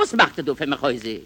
Was macht er du für mich heute?